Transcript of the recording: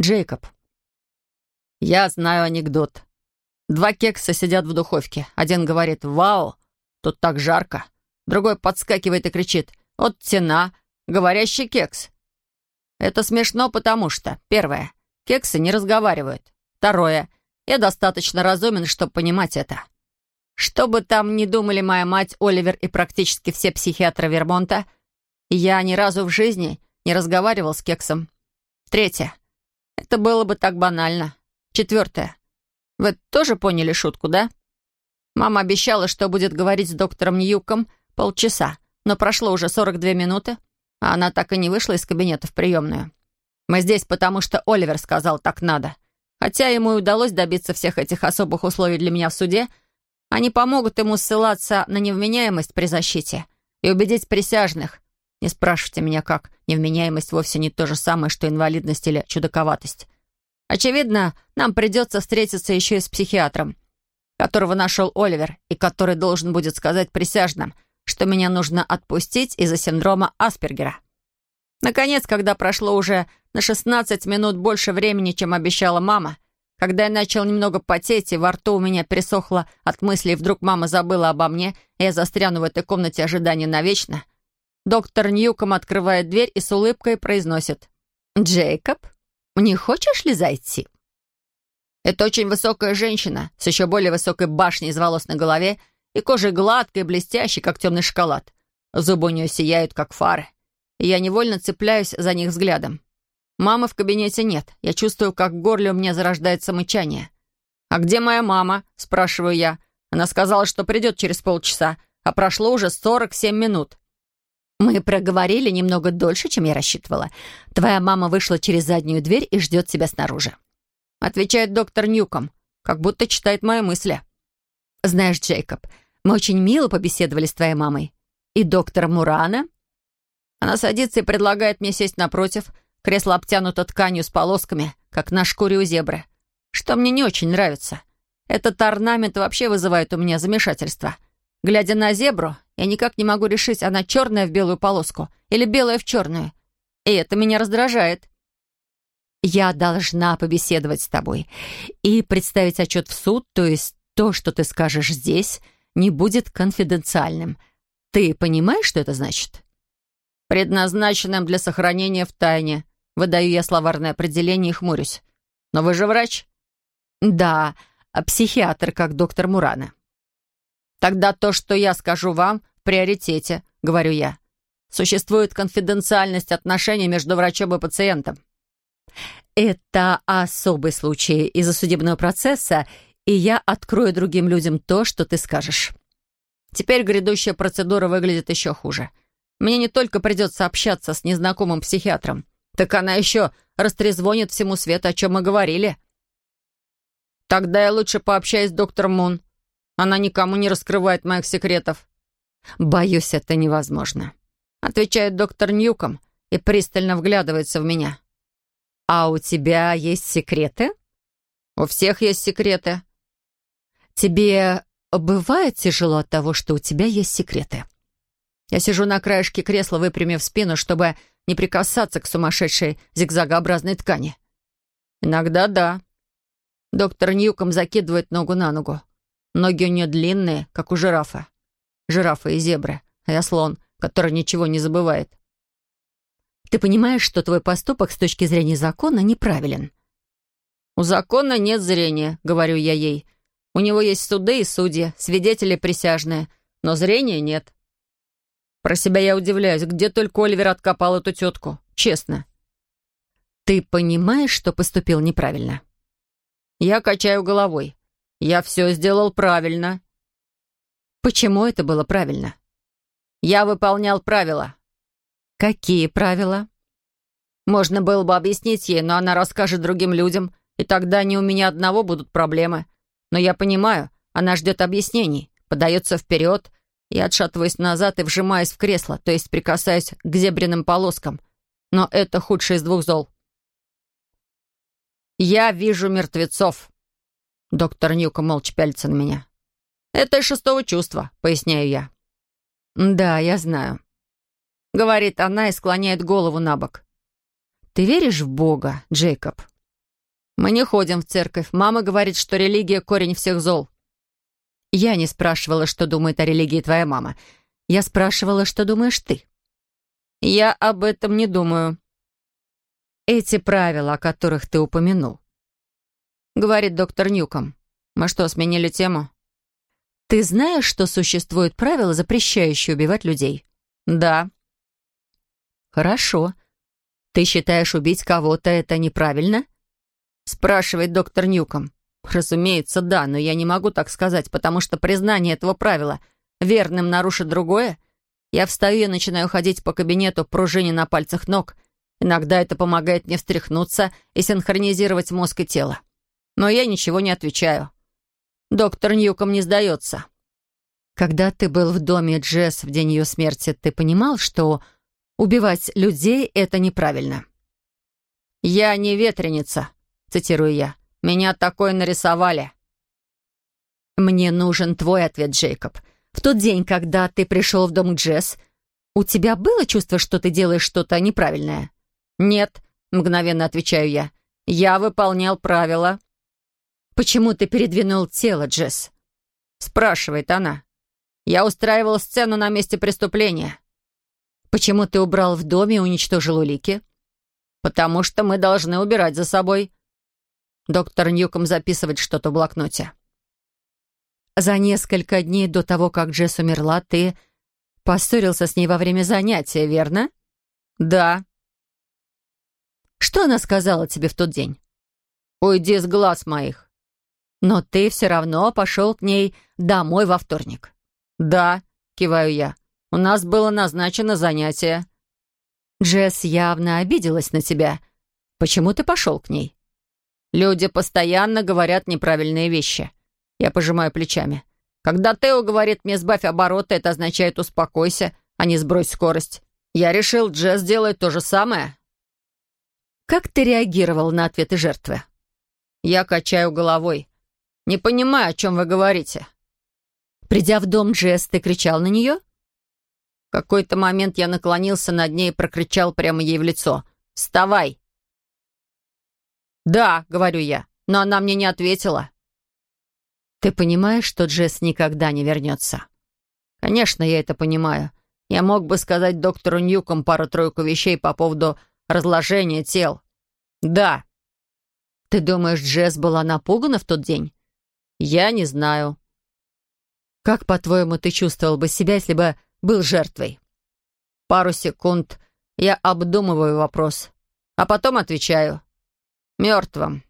Джейкоб. Я знаю анекдот. Два кекса сидят в духовке. Один говорит «Вау, тут так жарко». Другой подскакивает и кричит «Вот тена, говорящий кекс». Это смешно, потому что, первое, кексы не разговаривают. Второе, я достаточно разумен, чтобы понимать это. Что бы там ни думали моя мать, Оливер и практически все психиатры Вермонта, я ни разу в жизни не разговаривал с кексом. Третье. Это было бы так банально. Четвертое. Вы тоже поняли шутку, да? Мама обещала, что будет говорить с доктором Ньюком полчаса, но прошло уже 42 минуты, а она так и не вышла из кабинета в приемную. Мы здесь потому, что Оливер сказал, так надо. Хотя ему и удалось добиться всех этих особых условий для меня в суде, они помогут ему ссылаться на невменяемость при защите и убедить присяжных. Не спрашивайте меня как, невменяемость вовсе не то же самое, что инвалидность или чудаковатость. Очевидно, нам придется встретиться еще и с психиатром, которого нашел Оливер, и который должен будет сказать присяжным, что меня нужно отпустить из-за синдрома Аспергера. Наконец, когда прошло уже на 16 минут больше времени, чем обещала мама, когда я начал немного потеть, и во рту у меня пересохло от мыслей, вдруг мама забыла обо мне, и я застряну в этой комнате ожидания навечно, доктор Ньюком открывает дверь и с улыбкой произносит «Джейкоб, не хочешь ли зайти?» Это очень высокая женщина с еще более высокой башней из волос на голове и кожей гладкой блестящей, как темный шоколад. Зубы у нее сияют, как фары. И я невольно цепляюсь за них взглядом. Мамы в кабинете нет. Я чувствую, как в горле у меня зарождается мычание. «А где моя мама?» — спрашиваю я. Она сказала, что придет через полчаса, а прошло уже 47 минут. «Мы проговорили немного дольше, чем я рассчитывала. Твоя мама вышла через заднюю дверь и ждет тебя снаружи», — отвечает доктор Ньюком, как будто читает мои мысли. «Знаешь, Джейкоб, мы очень мило побеседовали с твоей мамой. И доктор Мурана?» Она садится и предлагает мне сесть напротив. Кресло обтянуто тканью с полосками, как на шкуре у зебры. Что мне не очень нравится. Этот орнамент вообще вызывает у меня замешательство. Глядя на зебру, я никак не могу решить, она черная в белую полоску или белая в черную. И это меня раздражает. Я должна побеседовать с тобой и представить отчет в суд, то есть то, что ты скажешь здесь, не будет конфиденциальным. Ты понимаешь, что это значит? Предназначенным для сохранения в тайне. Выдаю я словарное определение и хмурюсь. Но вы же врач? Да, психиатр, как доктор Мурана. Тогда то, что я скажу вам, в приоритете, говорю я. Существует конфиденциальность отношений между врачом и пациентом. Это особый случай из-за судебного процесса и я открою другим людям то, что ты скажешь. Теперь грядущая процедура выглядит еще хуже. Мне не только придется общаться с незнакомым психиатром, так она еще растрезвонит всему свету, о чем мы говорили. Тогда я лучше пообщаюсь с доктором Мун. Она никому не раскрывает моих секретов. Боюсь, это невозможно. Отвечает доктор Ньюком и пристально вглядывается в меня. А у тебя есть секреты? У всех есть секреты. «Тебе бывает тяжело от того, что у тебя есть секреты?» Я сижу на краешке кресла, выпрямив спину, чтобы не прикасаться к сумасшедшей зигзагообразной ткани. «Иногда да». Доктор Ньюком закидывает ногу на ногу. Ноги у нее длинные, как у жирафа. Жирафа и зебры, а я слон, который ничего не забывает. «Ты понимаешь, что твой поступок с точки зрения закона неправилен?» «У закона нет зрения», — говорю я ей, — у него есть суды и судьи, свидетели присяжные, но зрения нет. Про себя я удивляюсь, где только Оливер откопал эту тетку. Честно. Ты понимаешь, что поступил неправильно? Я качаю головой. Я все сделал правильно. Почему это было правильно? Я выполнял правила. Какие правила? Можно было бы объяснить ей, но она расскажет другим людям, и тогда не у меня одного будут проблемы. Но я понимаю, она ждет объяснений, подается вперед, я отшатываюсь назад и вжимаюсь в кресло, то есть прикасаюсь к зебряным полоскам. Но это худшее из двух зол. «Я вижу мертвецов!» Доктор Ньюка молча пялится на меня. «Это из шестого чувства», — поясняю я. «Да, я знаю», — говорит она и склоняет голову на бок. «Ты веришь в Бога, Джейкоб?» Мы не ходим в церковь. Мама говорит, что религия — корень всех зол. Я не спрашивала, что думает о религии твоя мама. Я спрашивала, что думаешь ты. Я об этом не думаю. Эти правила, о которых ты упомянул. Говорит доктор Ньюком. Мы что, сменили тему? Ты знаешь, что существуют правила, запрещающие убивать людей? Да. Хорошо. Ты считаешь, убить кого-то это неправильно? Спрашивает доктор Ньюком. Разумеется, да, но я не могу так сказать, потому что признание этого правила верным нарушит другое. Я встаю и начинаю ходить по кабинету пружине на пальцах ног. Иногда это помогает мне встряхнуться и синхронизировать мозг и тело. Но я ничего не отвечаю. Доктор Ньюком не сдается. Когда ты был в доме Джесс в день ее смерти, ты понимал, что убивать людей — это неправильно? «Я не ветреница», — цитирую я. Меня такое нарисовали». «Мне нужен твой ответ, Джейкоб. В тот день, когда ты пришел в дом Джесс, у тебя было чувство, что ты делаешь что-то неправильное?» «Нет», — мгновенно отвечаю я. «Я выполнял правила». «Почему ты передвинул тело, Джесс?» — спрашивает она. «Я устраивал сцену на месте преступления». «Почему ты убрал в доме и уничтожил улики?» «Потому что мы должны убирать за собой», Доктор Ньюком записывает что-то в блокноте. За несколько дней до того, как Джесс умерла, ты поссорился с ней во время занятия, верно? Да. Что она сказала тебе в тот день? Уйди с глаз моих. Но ты все равно пошел к ней домой во вторник. Да, киваю я. У нас было назначено занятие. Джесс явно обиделась на тебя. Почему ты пошел к ней? Люди постоянно говорят неправильные вещи. Я пожимаю плечами. Когда Тео говорит мне «сбавь обороты», это означает «успокойся», а не «сбрось скорость». Я решил, Джесс делает то же самое. Как ты реагировал на ответы жертвы? Я качаю головой. Не понимаю, о чем вы говорите. Придя в дом Джесс, ты кричал на нее? В какой-то момент я наклонился над ней и прокричал прямо ей в лицо. «Вставай!» «Да», — говорю я, но она мне не ответила. «Ты понимаешь, что Джесс никогда не вернется?» «Конечно, я это понимаю. Я мог бы сказать доктору Ньюком пару-тройку вещей по поводу разложения тел. Да». «Ты думаешь, Джесс была напугана в тот день?» «Я не знаю». «Как, по-твоему, ты чувствовал бы себя, если бы был жертвой?» Пару секунд я обдумываю вопрос, а потом отвечаю. Мертвым.